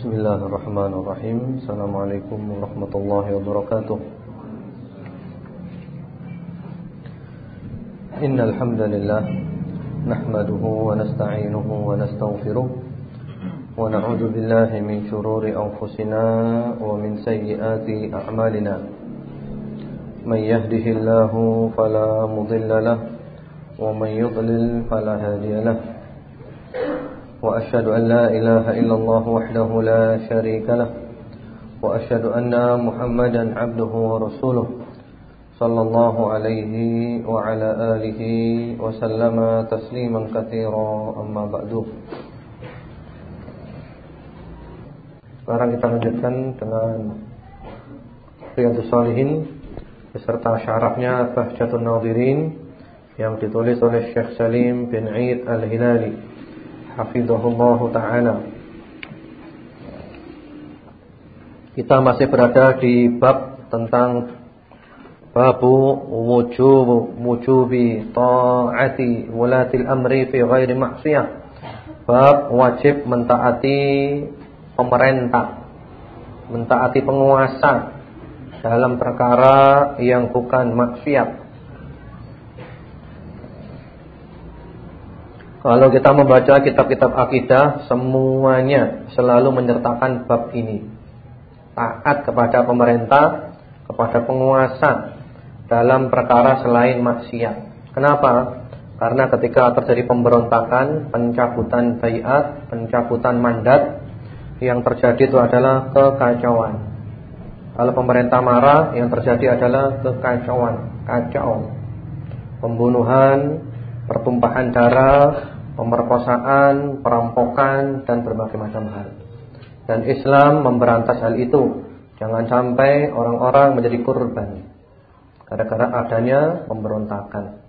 بسم الله الرحمن الرحيم السلام عليكم ورحمة الله وبركاته إن الحمد لله نحمده ونستعينه ونستغفره ونعوذ بالله من شرور أنفسنا ومن سيئات أعمالنا من يهده الله فلا مضل له ومن يضلل فلا هادي له وأشهد أن لا إله إلا الله وحده لا شريك له وأشهد أن محمدا عبده ورسوله صلى الله عليه وعلى آله وسلم تسليما كثيرا. أما بعد Sekarang kita lanjutkan dengan Riyadus Salihin beserta syarahnya Bahjatun Nadirin yang ditulis oleh Syekh Salim bin Aid Al-Hilali hafizahullahu taala. Kita masih berada di bab tentang babu wujub wujubi taati wulatil amri fi ghairi maksiyah. Bab wajib mentaati pemerintah, mentaati penguasa dalam perkara yang bukan maksiat. Kalau kita membaca kitab-kitab akidah Semuanya selalu menyertakan bab ini. Taat kepada pemerintah Kepada penguasa Dalam perkara selain maksiat. Kenapa? Karena ketika terjadi pemberontakan Pencabutan bayat Pencabutan mandat Yang terjadi itu adalah kekacauan. Kalau pemerintah marah Yang terjadi adalah kekacauan Kacau. Pembunuhan pertumpahan darah, pemerkosaan, perampokan dan berbagai macam hal. Dan Islam memberantas hal itu. Jangan sampai orang-orang menjadi korban gara-gara adanya pemberontakan.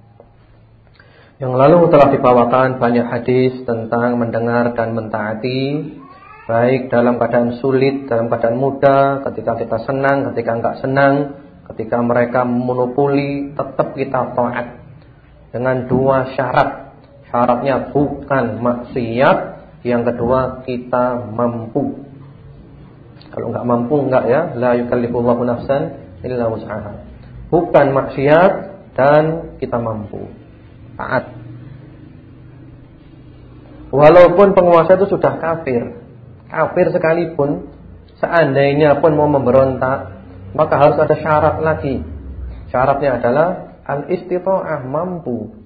Yang lalu telah dibawakan banyak hadis tentang mendengar dan mentaati baik dalam keadaan sulit, dalam keadaan mudah, ketika kita senang, ketika enggak senang, ketika mereka monopoli, tetap kita taat dengan dua syarat. Syaratnya bukan maksiat, yang kedua kita mampu. Kalau enggak mampu enggak ya, la yukallifullahu nafsan illa wus'aha. Bukan maksiat dan kita mampu. Taat. Walaupun penguasa itu sudah kafir, kafir sekalipun, seandainya pun mau memberontak, maka harus ada syarat lagi. Syaratnya adalah Al-istita'ah mampu.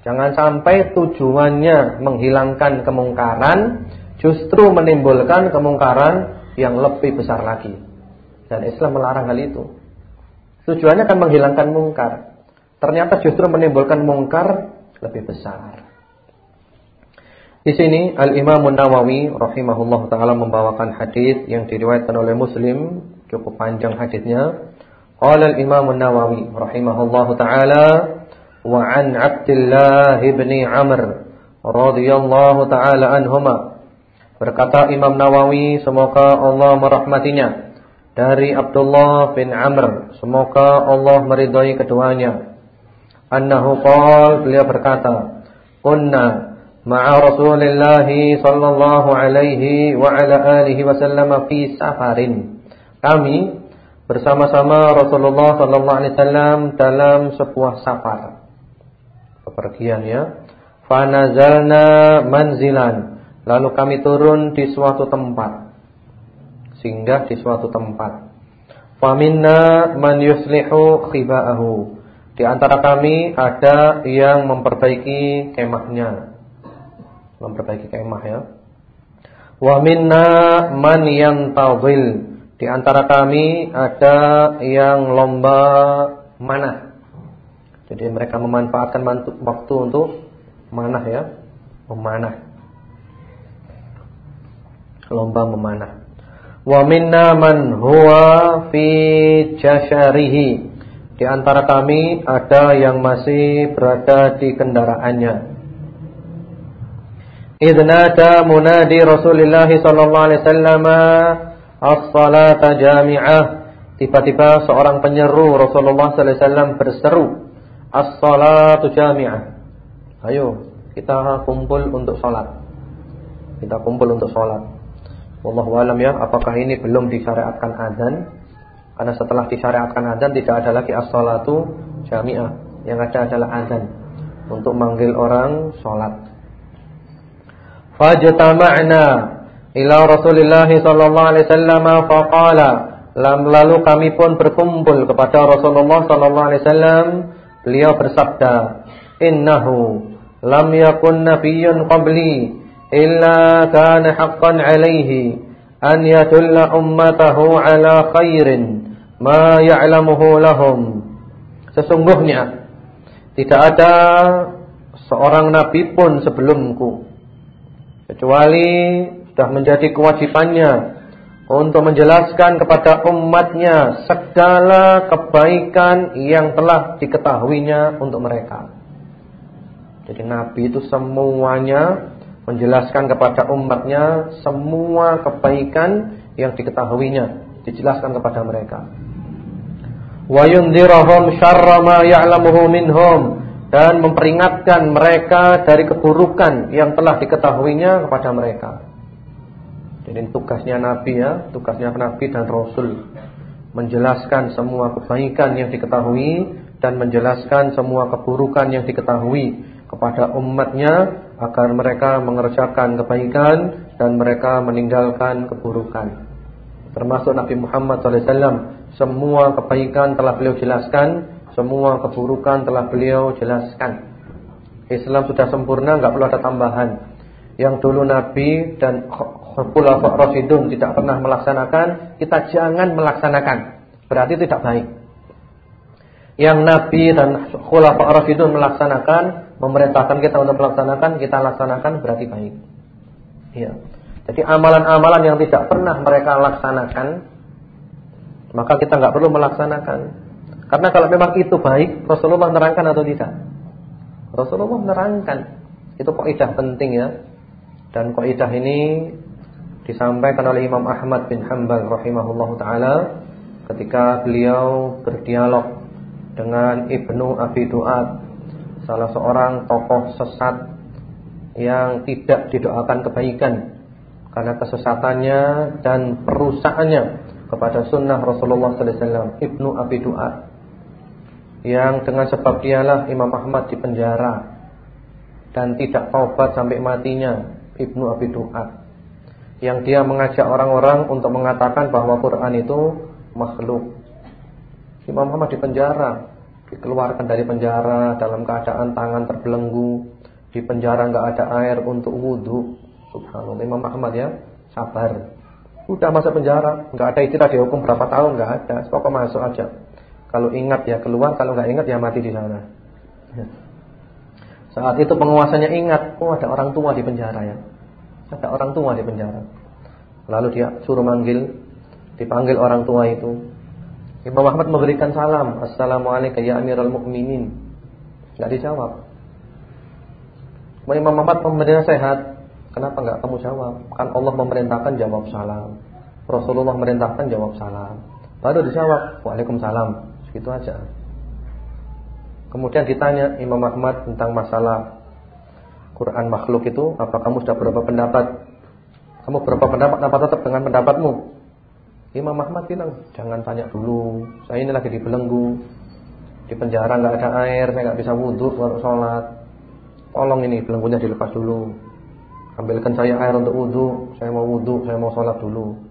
Jangan sampai tujuannya menghilangkan kemungkaran, justru menimbulkan kemungkaran yang lebih besar lagi. Dan Islam melarang hal itu. Tujuannya akan menghilangkan mungkar. Ternyata justru menimbulkan mungkar lebih besar. Di sini Al-Imam Nawawi rahimahullah taala membawakan hadis yang diriwayatkan oleh Muslim, cukup panjang hadisnya. Qala al-Imam an-Nawawi rahimahullahu taala wa an Abdullah bin Amr radhiyallahu taala anhuma. Berkata Imam Nawawi semoga Allah merahmatinya. Dari Abdullah bin Amr semoga Allah meridhai keduanya. Annahu qala beliau berkata kunna ma'a Rasulillah sallallahu alaihi wa ala alihi wasallam fi safarin. Kami bersama-sama Rasulullah sallallahu alaihi wasallam dalam sebuah safar. Kepergian ya. Fanazalna manzilan. Lalu kami turun di suatu tempat. Singgah di suatu tempat. Faminna man yuslihu khiba'ahu. Di antara kami ada yang memperbaiki kemahnya. Memperbaiki kemah ya. Wa minna man yantazil di antara kami ada yang lomba manah. Jadi mereka memanfaatkan waktu untuk manah ya, memanah. Lomba memanah. Wa minna man huwa fi jasharihi. Di antara kami ada yang masih berada di kendaraannya. Idnada munadi Rasulullah sallallahu alaihi wasallam as-salata jami'ah. Tiba-tiba seorang penyeru Rasulullah sallallahu alaihi wasallam berseru, "As-salatu jami'ah." Ayo, kita kumpul untuk salat. Kita kumpul untuk salat. Wallahu alam ya, apakah ini belum disyariatkan adzan? Karena setelah disyariatkan adzan tidak ada lagi as-salatu jami'ah. Yang ada adalah adzan untuk manggil orang salat. Fajtama'na ila Rasulillah sallallahu alaihi wasallam faqala lalu kami pun berkumpul kepada Rasulullah sallallahu alaihi wasallam beliau bersabda innahu lam yakun nabiyyun qabli illa kana haqqan alaihi an yadulla ummatahu ala khairin ma ya'lamuhu lahum. Sesungguhnya tidak ada seorang nabi pun sebelumku kecuali sudah menjadi kewajibannya untuk menjelaskan kepada umatnya segala kebaikan yang telah diketahuinya untuk mereka. Jadi Nabi itu semuanya menjelaskan kepada umatnya semua kebaikan yang diketahuinya, dijelaskan kepada mereka. Wa yundhirahum syarra ma ya'lamuhu minhum dan memperingatkan mereka dari keburukan yang telah diketahuinya kepada mereka. Jadi tugasnya Nabi ya, tugasnya Nabi dan Rasul menjelaskan semua kebaikan yang diketahui dan menjelaskan semua keburukan yang diketahui kepada umatnya agar mereka mengerjakan kebaikan dan mereka meninggalkan keburukan. Termasuk Nabi Muhammad SAW semua kebaikan telah beliau jelaskan, semua keburukan telah beliau jelaskan. Islam sudah sempurna, nggak perlu ada tambahan. Yang dulu Nabi dan Khulafa Rasidun tidak pernah melaksanakan, kita jangan melaksanakan. Berarti tidak baik. Yang Nabi dan Khulafa Rasidun melaksanakan, memerintahkan kita untuk melaksanakan, kita laksanakan berarti baik. Ya. Jadi amalan-amalan yang tidak pernah mereka laksanakan, maka kita nggak perlu melaksanakan. Karena kalau memang itu baik, Rasulullah menerangkan atau tidak? Rasulullah menerangkan. Itu kaidah penting ya. Dan kaidah ini disampaikan oleh Imam Ahmad bin Hanbal rahimahullahu taala ketika beliau berdialog dengan Ibnu Abi Duat salah seorang tokoh sesat yang tidak didoakan kebaikan karena kesesatannya dan perusahaannya kepada sunnah Rasulullah sallallahu alaihi wasallam Ibnu Abi Duat yang dengan sebab dialah Imam Ahmad dipenjara dan tidak taubat sampai matinya Ibnu Abi Duat yang dia mengajak orang-orang untuk mengatakan bahwa Quran itu makhluk Imam Ahmad dipenjara dikeluarkan dari penjara dalam keadaan tangan terbelenggu, di penjara nggak ada air untuk wudhu. Subhanallah, Imam Ahmad ya, sabar. Udah masuk penjara, nggak ada istilah dihukum berapa tahun nggak ada, pokok masuk aja. Kalau ingat ya keluar, kalau nggak ingat ya mati di sana. Saat itu penguasanya ingat, oh ada orang tua di penjara ya. Ada orang tua di penjara. Lalu dia suruh manggil, dipanggil orang tua itu. Imam Ahmad memberikan salam, Assalamualaikum ya Amirul Mukminin. Enggak dijawab. Imam Ahmad memberikan sehat. Kenapa enggak kamu jawab? Kan Allah memerintahkan jawab salam. Rasulullah memerintahkan jawab salam. Baru dijawab, Waalaikumsalam. Segitu aja. Kemudian ditanya Imam Ahmad tentang masalah Quran makhluk itu, apa kamu sudah berapa pendapat? Kamu berapa pendapat? Apa tetap dengan pendapatmu? Imam Ahmad bilang, jangan tanya dulu. Saya ini lagi dibelenggu. Di penjara nggak ada air, saya nggak bisa wudhu untuk sholat. Tolong ini belenggunya dilepas dulu. Ambilkan saya air untuk wudhu. Saya mau wudhu, saya mau sholat dulu.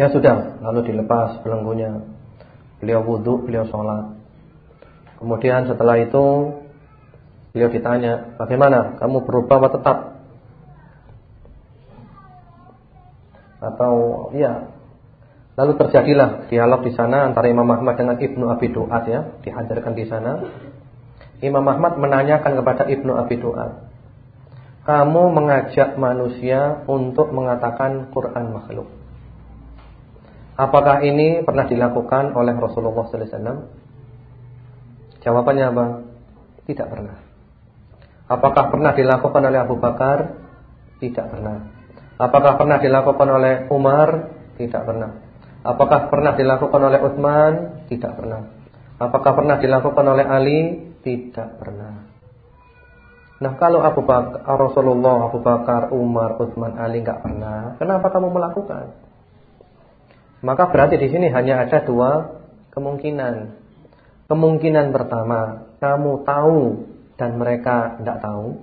Ya sudah, lalu dilepas belenggunya. Beliau wudhu, beliau sholat. Kemudian setelah itu beliau ditanya, bagaimana? Kamu berubah atau tetap? Atau ya Lalu terjadilah dialog di sana antara Imam Ahmad dengan Ibnu Abi Duat ya, dihadirkan di sana. Imam Ahmad menanyakan kepada Ibnu Abi Duat, "Kamu mengajak manusia untuk mengatakan Quran makhluk. Apakah ini pernah dilakukan oleh Rasulullah wasallam?" Jawabannya apa? Tidak pernah. Apakah pernah dilakukan oleh Abu Bakar? Tidak pernah. Apakah pernah dilakukan oleh Umar? Tidak pernah. Apakah pernah dilakukan oleh Utsman? Tidak pernah. Apakah pernah dilakukan oleh Ali? Tidak pernah. Nah kalau Abu Bakar, Rasulullah, Abu Bakar, Umar, Utsman, Ali nggak pernah, kenapa kamu melakukan? Maka berarti di sini hanya ada dua kemungkinan. Kemungkinan pertama, kamu tahu dan mereka tidak tahu.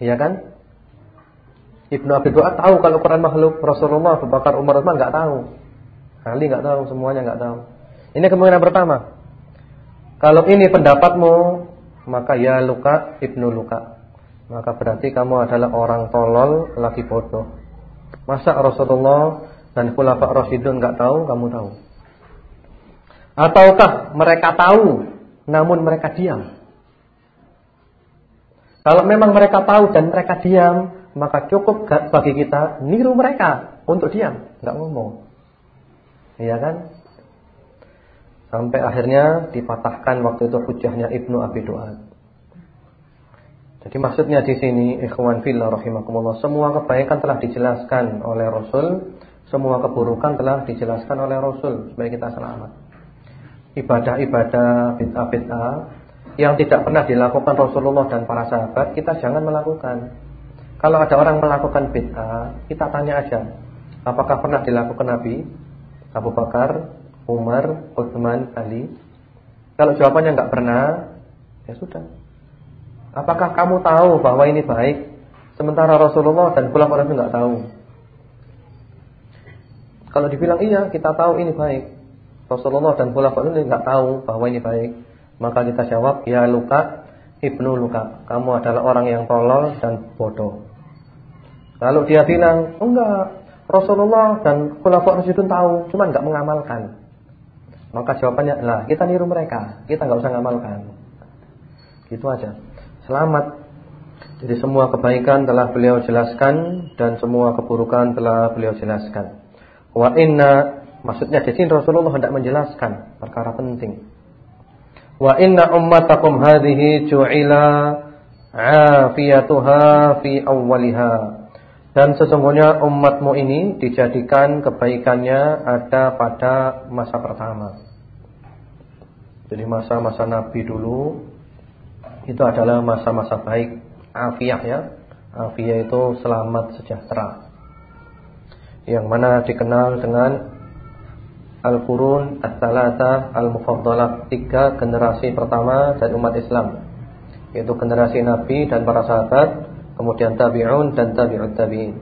Iya kan? Ibnu Abi Duat tahu kalau Quran makhluk, Rasulullah, Abu Bakar, Umar, Utsman nggak tahu. Ali nggak tahu, semuanya nggak tahu. Ini kemungkinan pertama. Kalau ini pendapatmu, maka ya luka ibnu luka. Maka berarti kamu adalah orang tolol, lagi bodoh. Masa Rasulullah dan Khulafa Rasyidun nggak tahu, kamu tahu? Ataukah mereka tahu, namun mereka diam? Kalau memang mereka tahu dan mereka diam, maka cukup bagi kita niru mereka untuk diam, nggak ngomong. Iya kan? Sampai akhirnya dipatahkan waktu itu hujahnya Ibnu Abi Duat. Jadi maksudnya di sini ikhwan fillah rahimakumullah, semua kebaikan telah dijelaskan oleh Rasul, semua keburukan telah dijelaskan oleh Rasul supaya kita selamat. Ibadah-ibadah bid'ah-bid'ah yang tidak pernah dilakukan Rasulullah dan para sahabat, kita jangan melakukan. Kalau ada orang melakukan bid'ah, kita tanya aja, apakah pernah dilakukan Nabi, Abu Bakar, Umar, Utsman, Ali? Kalau jawabannya enggak pernah, ya sudah. Apakah kamu tahu bahwa ini baik? Sementara Rasulullah dan khulafaur itu enggak tahu. Kalau dibilang iya, kita tahu ini baik. Rasulullah dan khulafaur itu enggak tahu bahwa ini baik. Maka kita jawab, ya luka ibnu luka. Kamu adalah orang yang tolol dan bodoh. Lalu dia bilang, enggak, Rasulullah dan Khulafaur Rasyidun tahu, cuma enggak mengamalkan. Maka jawabannya, lah kita niru mereka, kita enggak usah mengamalkan. Gitu aja. Selamat. Jadi semua kebaikan telah beliau jelaskan dan semua keburukan telah beliau jelaskan. Wa inna maksudnya di sini Rasulullah hendak menjelaskan perkara penting. Wa inna ummatakum hadhihi ju'ila afiyatuha fi awwaliha dan sesungguhnya umatmu ini dijadikan kebaikannya ada pada masa pertama. Jadi masa-masa Nabi dulu itu adalah masa-masa baik, afiah ya. Afiah itu selamat sejahtera. Yang mana dikenal dengan Al-Qurun As-Salata Al-Mufaddalah Tiga generasi pertama dari umat Islam Yaitu generasi Nabi dan para sahabat kemudian tabi'un dan tabi'ut tabi'in.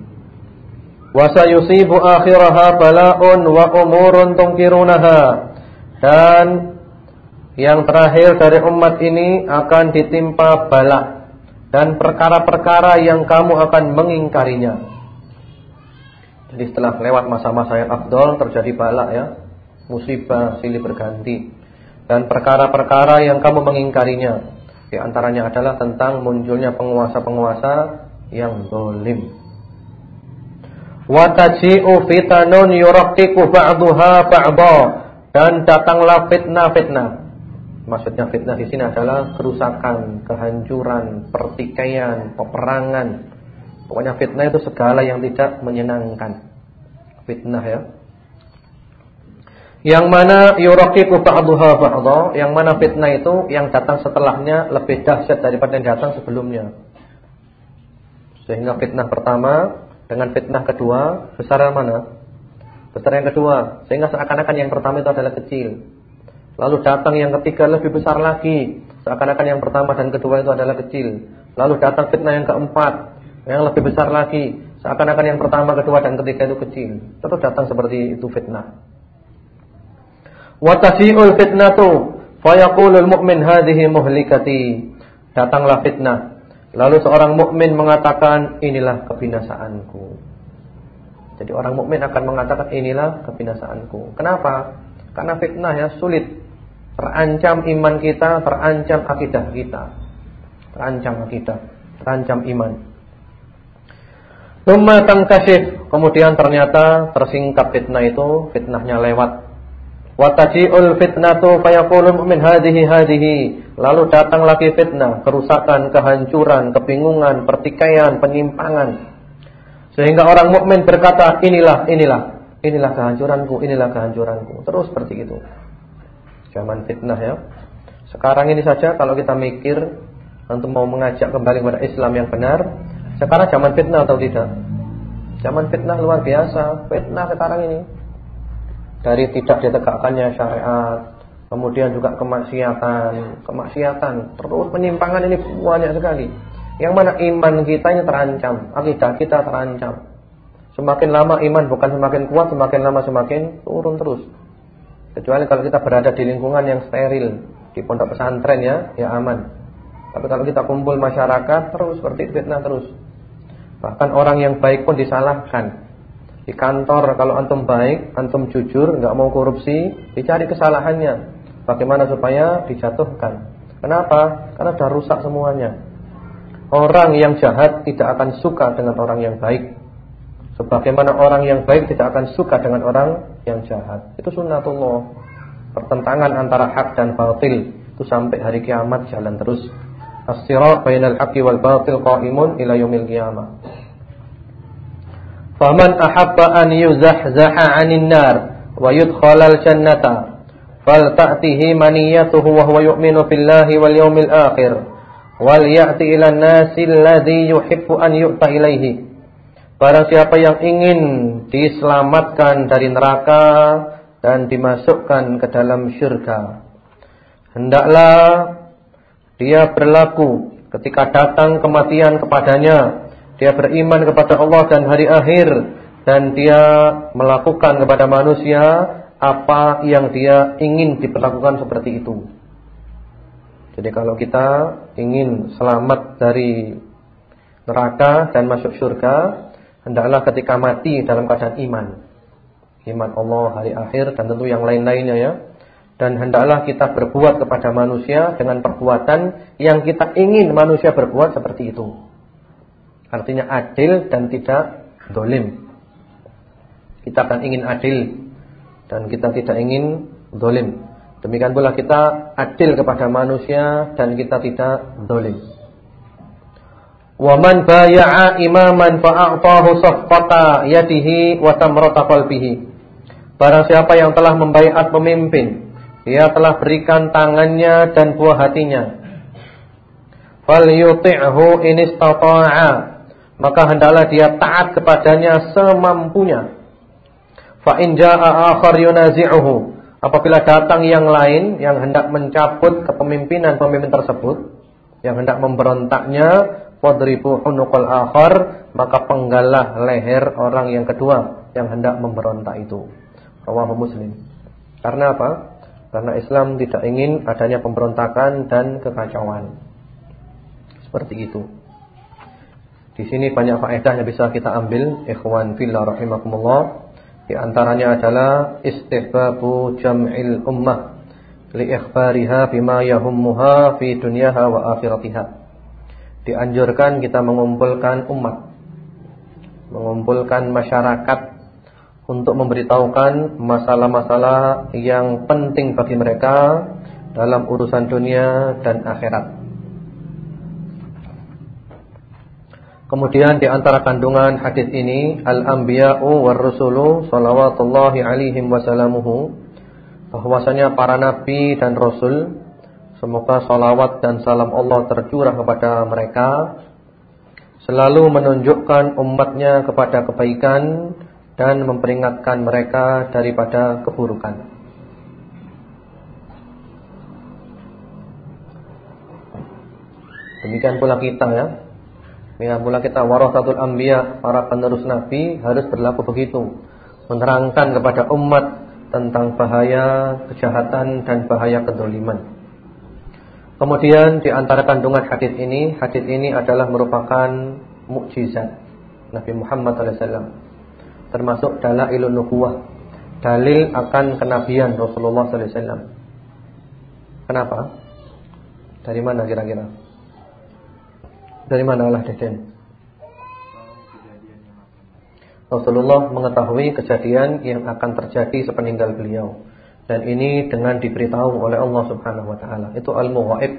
Wa sayusibu akhiraha bala'un wa umurun tungkirunaha. Dan yang terakhir dari umat ini akan ditimpa bala dan perkara-perkara yang kamu akan mengingkarinya. Jadi setelah lewat masa-masa yang afdol terjadi bala ya, musibah silih berganti dan perkara-perkara yang kamu mengingkarinya. Di antaranya adalah tentang munculnya penguasa-penguasa yang dolim. Wataji'u fitanun yuraqiqu ba'duha ba'dha dan datanglah fitnah-fitnah. Maksudnya fitnah di sini adalah kerusakan, kehancuran, pertikaian, peperangan. Pokoknya fitnah itu segala yang tidak menyenangkan. Fitnah ya. Yang mana yuraqiqu ba'daha ba'dha, yang mana fitnah itu yang datang setelahnya lebih dahsyat daripada yang datang sebelumnya. Sehingga fitnah pertama dengan fitnah kedua besar yang mana? Besar yang kedua. Sehingga seakan-akan yang pertama itu adalah kecil. Lalu datang yang ketiga lebih besar lagi. Seakan-akan yang pertama dan kedua itu adalah kecil. Lalu datang fitnah yang keempat yang lebih besar lagi. Seakan-akan yang pertama, kedua dan ketiga itu kecil. Terus datang seperti itu fitnah. Watasiul fitnatu fayaqulul mu'min hadhihi muhlikati. Datanglah fitnah. Lalu seorang mukmin mengatakan inilah kebinasaanku. Jadi orang mukmin akan mengatakan inilah kebinasaanku. Kenapa? Karena fitnah ya sulit. Terancam iman kita, terancam akidah kita. Terancam akidah, terancam iman. Tumma tangkashif, kemudian ternyata tersingkap fitnah itu, fitnahnya lewat Wataji'ul fitnatu fayaqulu mu'min hadhihi hadhihi. Lalu datang lagi fitnah, kerusakan, kehancuran, kebingungan, pertikaian, penyimpangan. Sehingga orang mukmin berkata, inilah, inilah, inilah kehancuranku, inilah kehancuranku. Terus seperti itu. Zaman fitnah ya. Sekarang ini saja kalau kita mikir antum mau mengajak kembali kepada Islam yang benar, sekarang zaman fitnah atau tidak? Zaman fitnah luar biasa, fitnah sekarang ini. Dari tidak ditegakkannya syariat, kemudian juga kemaksiatan, kemaksiatan, terus penyimpangan ini banyak sekali. Yang mana iman kita ini terancam, akidah kita terancam. Semakin lama iman bukan semakin kuat, semakin lama semakin turun terus. Kecuali kalau kita berada di lingkungan yang steril, di pondok pesantren ya, ya aman. Tapi kalau kita kumpul masyarakat terus seperti fitnah terus. Bahkan orang yang baik pun disalahkan. Di kantor kalau antum baik, antum jujur, nggak mau korupsi, dicari kesalahannya. Bagaimana supaya dijatuhkan? Kenapa? Karena sudah rusak semuanya. Orang yang jahat tidak akan suka dengan orang yang baik. Sebagaimana orang yang baik tidak akan suka dengan orang yang jahat. Itu sunnatullah. Pertentangan antara hak dan batil itu sampai hari kiamat jalan terus. As-sirat bainal haqqi wal batil qa'imun ila yaumil qiyamah. Faman ahabba an yuzahzaha 'anil nar wa yudkhalal jannata falta'tihi maniyatuhu wa huwa yu'minu billahi wal yawmil akhir wal ya'ti ila an-nasi alladhi yuhibbu an siapa yang ingin diselamatkan dari neraka dan dimasukkan ke dalam syurga hendaklah dia berlaku ketika datang kematian kepadanya dia beriman kepada Allah dan hari akhir dan dia melakukan kepada manusia apa yang dia ingin diperlakukan seperti itu. Jadi kalau kita ingin selamat dari neraka dan masuk surga, hendaklah ketika mati dalam keadaan iman. Iman Allah, hari akhir dan tentu yang lain-lainnya ya. Dan hendaklah kita berbuat kepada manusia dengan perbuatan yang kita ingin manusia berbuat seperti itu. Artinya adil dan tidak dolim. Kita akan ingin adil dan kita tidak ingin dolim. Demikian pula kita adil kepada manusia dan kita tidak dolim. Waman baya'a imaman fa'a'tahu safqata yadihi wa tamrata qalbihi. Barang siapa yang telah membaiat pemimpin, dia telah berikan tangannya dan buah hatinya. Fal yuti'hu maka hendaklah dia taat kepadanya semampunya. Fa in jaa akhar yunazi'uhu. Apabila datang yang lain yang hendak mencabut kepemimpinan pemimpin tersebut, yang hendak memberontaknya, fadribu hunuqal akhar, maka penggalah leher orang yang kedua yang hendak memberontak itu. Rawahu Muslim. Karena apa? Karena Islam tidak ingin adanya pemberontakan dan kekacauan. Seperti itu. Di sini banyak faedah yang bisa kita ambil, ikhwan fillah rahimakumullah. Di antaranya adalah istihbabu jam'il ummah li ikhbariha bima yahummuha fi dunyaha wa akhiratiha. Dianjurkan kita mengumpulkan umat, mengumpulkan masyarakat untuk memberitahukan masalah-masalah yang penting bagi mereka dalam urusan dunia dan akhirat. Kemudian di antara kandungan hadis ini al-anbiya'u war rusulu salawatullahi alaihim wasallamuhu bahwasanya para nabi dan rasul semoga salawat dan salam Allah tercurah kepada mereka selalu menunjukkan umatnya kepada kebaikan dan memperingatkan mereka daripada keburukan. Demikian pula kita ya Ya mula kita warasatul anbiya, para penerus nabi harus berlaku begitu. Menerangkan kepada umat tentang bahaya kejahatan dan bahaya kedoliman. Kemudian di antara kandungan hadis ini, hadis ini adalah merupakan mukjizat Nabi Muhammad SAW. Termasuk dalailun nubuwah, dalil akan kenabian Rasulullah SAW. Kenapa? Dari mana kira-kira? Dari mana Allah Deden? Rasulullah mengetahui kejadian yang akan terjadi sepeninggal beliau dan ini dengan diberitahu oleh Allah Subhanahu wa taala. Itu ilmu gaib,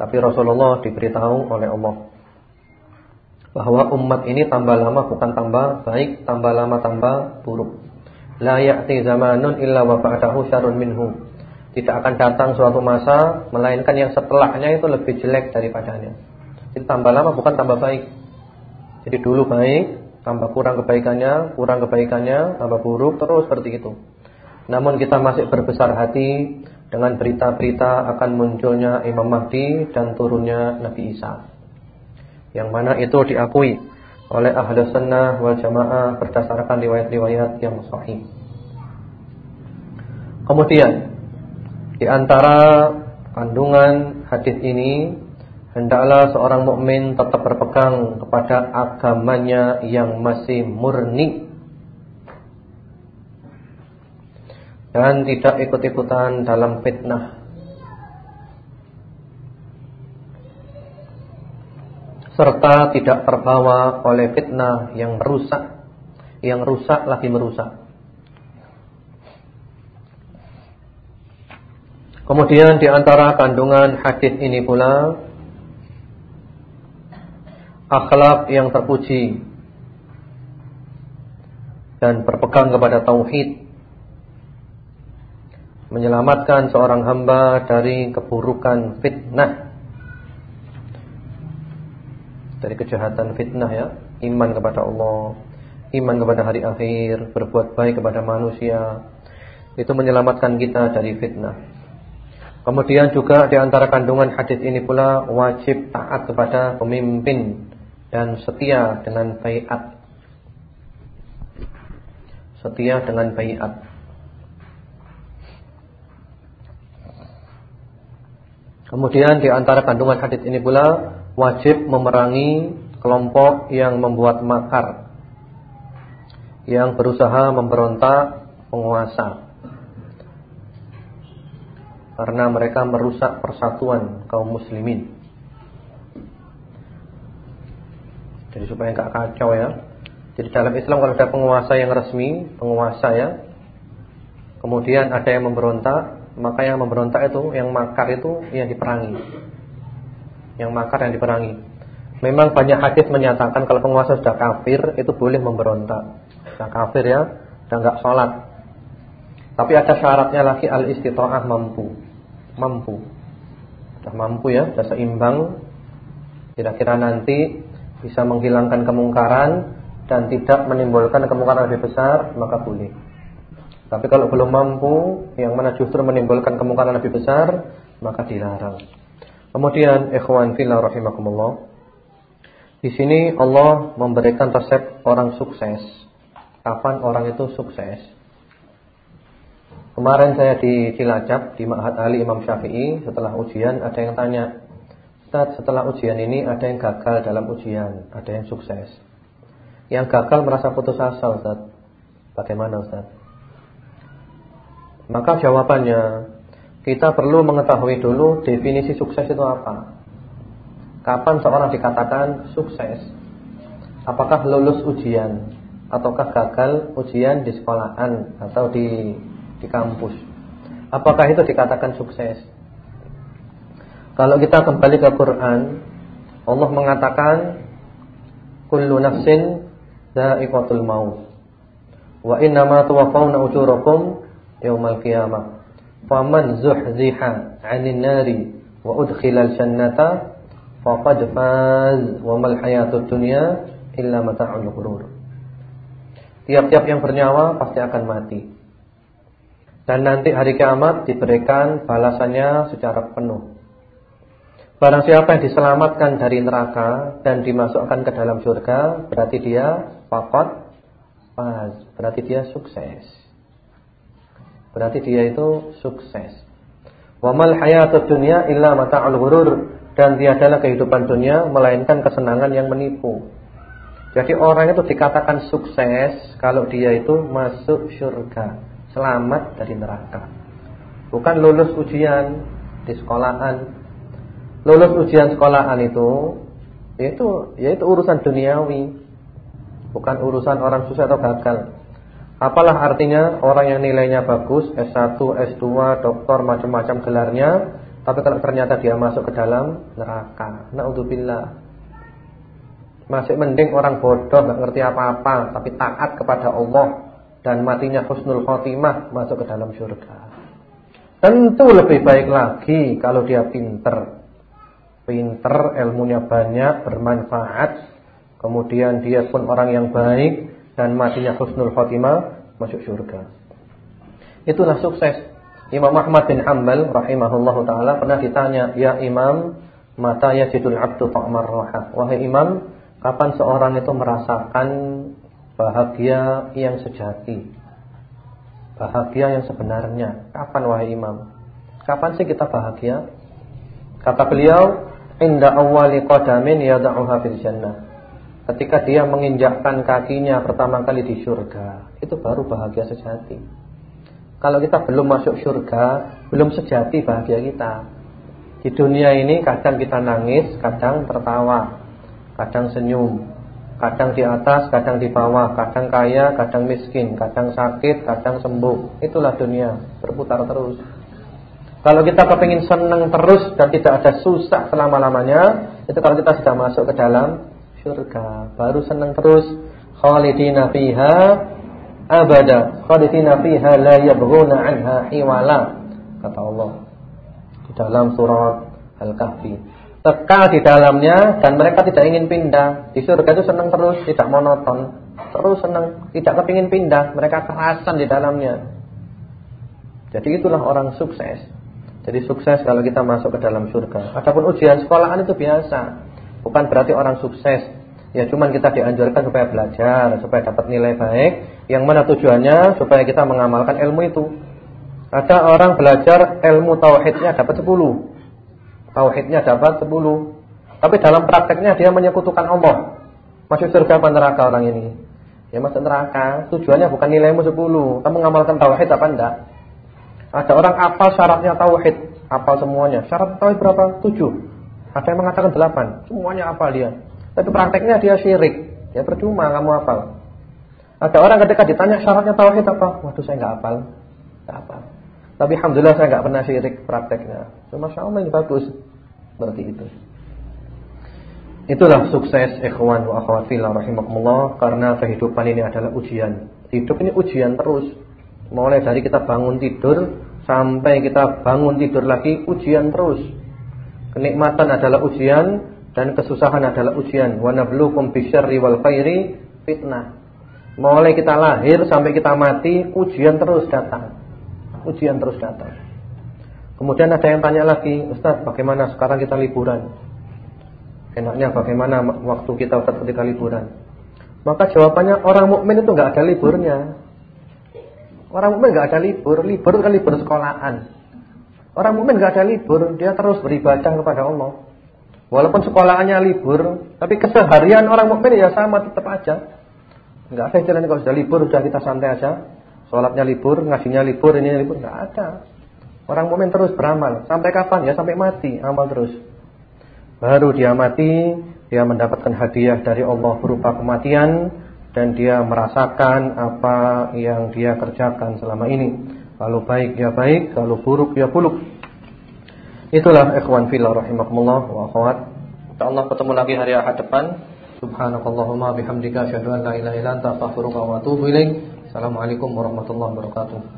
tapi Rasulullah diberitahu oleh Allah bahwa umat ini tambah lama bukan tambah baik, tambah lama tambah buruk. La ya'ti zamanun illa wa ba'dahu syarrun minhu. Tidak akan datang suatu masa melainkan yang setelahnya itu lebih jelek daripadanya. Jadi tambah lama bukan tambah baik. Jadi dulu baik, tambah kurang kebaikannya, kurang kebaikannya, tambah buruk terus seperti itu. Namun kita masih berbesar hati dengan berita-berita akan munculnya Imam Mahdi dan turunnya Nabi Isa. Yang mana itu diakui oleh ahli sunnah wal jamaah berdasarkan riwayat-riwayat yang sahih. Kemudian di antara kandungan hadis ini hendaklah seorang mukmin tetap berpegang kepada agamanya yang masih murni dan tidak ikut-ikutan dalam fitnah. Serta tidak terbawa oleh fitnah yang merusak, yang rusak lagi merusak. Kemudian di antara kandungan hadis ini pula akhlak yang terpuji dan berpegang kepada tauhid. Menyelamatkan seorang hamba dari keburukan fitnah. Dari kejahatan fitnah ya. Iman kepada Allah iman kepada hari akhir berbuat baik kepada manusia. Itu menyelamatkan kita dari fitnah. Kemudian juga di antara kandungan hadis ini pula wajib taat kepada pemimpin dan setia dengan baiat. Setia dengan baiat. Kemudian di antara kandungan hadis ini pula wajib memerangi kelompok yang membuat makar yang berusaha memberontak penguasa karena mereka merusak persatuan kaum muslimin. Jadi supaya enggak kacau ya. Jadi dalam Islam kalau ada penguasa yang resmi, penguasa ya. Kemudian ada yang memberontak, maka yang memberontak itu, yang makar itu yang diperangi. Yang makar yang diperangi. Memang banyak hadis menyatakan kalau penguasa sudah kafir itu boleh memberontak. Sudah kafir ya, sudah enggak sholat. Tapi ada syaratnya lagi al-istita'ah mampu mampu. Sudah mampu ya, sudah seimbang. Kira-kira nanti bisa menghilangkan kemungkaran dan tidak menimbulkan kemungkaran lebih besar, maka boleh. Tapi kalau belum mampu, yang mana justru menimbulkan kemungkaran lebih besar, maka dilarang. Kemudian ikhwan fillah rahimakumullah. Di sini Allah memberikan resep orang sukses. Kapan orang itu sukses? Kemarin saya di Cilacap di Ma'had Ali Imam Syafi'i setelah ujian ada yang tanya, "Ustaz, setelah ujian ini ada yang gagal dalam ujian, ada yang sukses." Yang gagal merasa putus asa, Ustaz. Bagaimana, Ustaz? Maka jawabannya, kita perlu mengetahui dulu definisi sukses itu apa. Kapan seorang dikatakan sukses? Apakah lulus ujian ataukah gagal ujian di sekolahan atau di di kampus. Apakah itu dikatakan sukses? Kalau kita kembali ke Quran, Allah mengatakan kullu nafsin dha'iqatul maut. Wa innama tuwaffawna ujurakum yaumal qiyamah. Faman zuhziha 'anil nari wa udkhilal jannata faqad faz wa mal hayatud dunya illa mata'ul ghurur. Tiap-tiap yang bernyawa pasti akan mati. Dan nanti hari kiamat diberikan balasannya secara penuh. Barang siapa yang diselamatkan dari neraka dan dimasukkan ke dalam surga, berarti dia fakot pas, berarti dia sukses. Berarti dia itu sukses. Wa mal hayatud dunya illa mata'ul ghurur dan tiadalah kehidupan dunia melainkan kesenangan yang menipu. Jadi orang itu dikatakan sukses kalau dia itu masuk surga selamat dari neraka. Bukan lulus ujian di sekolahan. Lulus ujian sekolahan itu itu yaitu urusan duniawi. Bukan urusan orang susah atau gagal. Apalah artinya orang yang nilainya bagus, S1, S2, doktor, macam-macam gelarnya, tapi kalau ternyata dia masuk ke dalam neraka. Naudzubillah. Masih mending orang bodoh, nggak ngerti apa-apa, tapi taat kepada Allah dan matinya husnul khotimah masuk ke dalam surga. Tentu lebih baik lagi kalau dia pinter. Pinter, ilmunya banyak, bermanfaat. Kemudian dia pun orang yang baik dan matinya husnul khotimah masuk surga. Itulah sukses. Imam Ahmad bin Hanbal rahimahullahu taala pernah ditanya, "Ya Imam, mata yajidul 'abdu ta'mar rahah?" Wahai Imam, kapan seorang itu merasakan bahagia yang sejati? Bahagia yang sebenarnya. Kapan wahai imam? Kapan sih kita bahagia? Kata beliau, "Inda awwali qadamin yad'uha fil jannah." Ketika dia menginjakkan kakinya pertama kali di surga, itu baru bahagia sejati. Kalau kita belum masuk surga, belum sejati bahagia kita. Di dunia ini kadang kita nangis, kadang tertawa, kadang senyum, Kadang di atas, kadang di bawah, kadang kaya, kadang miskin, kadang sakit, kadang sembuh. Itulah dunia, berputar terus. Kalau kita kepingin senang terus dan tidak ada susah selama-lamanya, itu kalau kita sudah masuk ke dalam surga, baru senang terus. Khalidina fiha abada, khalidina fiha la yabghuna anha hiwala. Kata Allah di dalam surat Al-Kahfi kekal di dalamnya dan mereka tidak ingin pindah. Di surga itu senang terus, tidak monoton. Terus senang, tidak kepingin pindah, mereka kerasan di dalamnya. Jadi itulah orang sukses. Jadi sukses kalau kita masuk ke dalam surga. Adapun ujian sekolahan itu biasa. Bukan berarti orang sukses. Ya cuman kita dianjurkan supaya belajar, supaya dapat nilai baik. Yang mana tujuannya supaya kita mengamalkan ilmu itu. Ada orang belajar ilmu tauhidnya dapat 10 tauhidnya dapat 10. Tapi dalam prakteknya dia menyekutukan Allah. Masuk surga apa neraka orang ini? Ya masuk neraka. Tujuannya bukan nilaimu 10. Kamu mengamalkan tauhid apa enggak? Ada orang apal syaratnya tauhid, apal semuanya. Syarat tauhid berapa? 7. Ada yang mengatakan 8. Semuanya apal dia. Tapi prakteknya dia syirik. Ya percuma kamu apal. Ada orang ketika ditanya syaratnya tauhid apa? Waduh saya enggak apal. Enggak apal. Tapi alhamdulillah saya enggak pernah syirik prakteknya. Cuma Allah ini bagus. Seperti itu. Itulah sukses ikhwan wa akhwat fillah rahimakumullah karena kehidupan ini adalah ujian. Hidup ini ujian terus. Mulai dari kita bangun tidur sampai kita bangun tidur lagi ujian terus. Kenikmatan adalah ujian dan kesusahan adalah ujian. Wal khairi fitnah. Mulai kita lahir sampai kita mati ujian terus datang. Ujian terus datang. Kemudian ada yang tanya lagi, Ustaz, bagaimana sekarang kita liburan? Enaknya bagaimana waktu kita ketika liburan? Maka jawabannya orang mukmin itu nggak ada liburnya. Orang mukmin nggak ada libur, libur itu kan libur sekolahan. Orang mukmin nggak ada libur, dia terus beribadah kepada Allah. Walaupun sekolahannya libur, tapi keseharian orang mukmin ya sama tetap aja. Enggak ada jalan kalau sudah libur sudah kita santai aja. Sholatnya libur, ngajinya libur, ini libur enggak ada. Orang mukmin terus beramal sampai kapan? Ya sampai mati, amal terus. Baru dia mati, dia mendapatkan hadiah dari Allah berupa kematian dan dia merasakan apa yang dia kerjakan selama ini. Kalau baik ya baik, kalau buruk ya buruk. Itulah ikhwan fillah rahimakumullah wa akhwat. Insyaallah ketemu lagi hari Ahad depan. Subhanakallahumma bihamdika asyhadu an la ilaha illa anta astaghfiruka wa atubu ilaik. Assalamualaikum warahmatullahi wabarakatuh.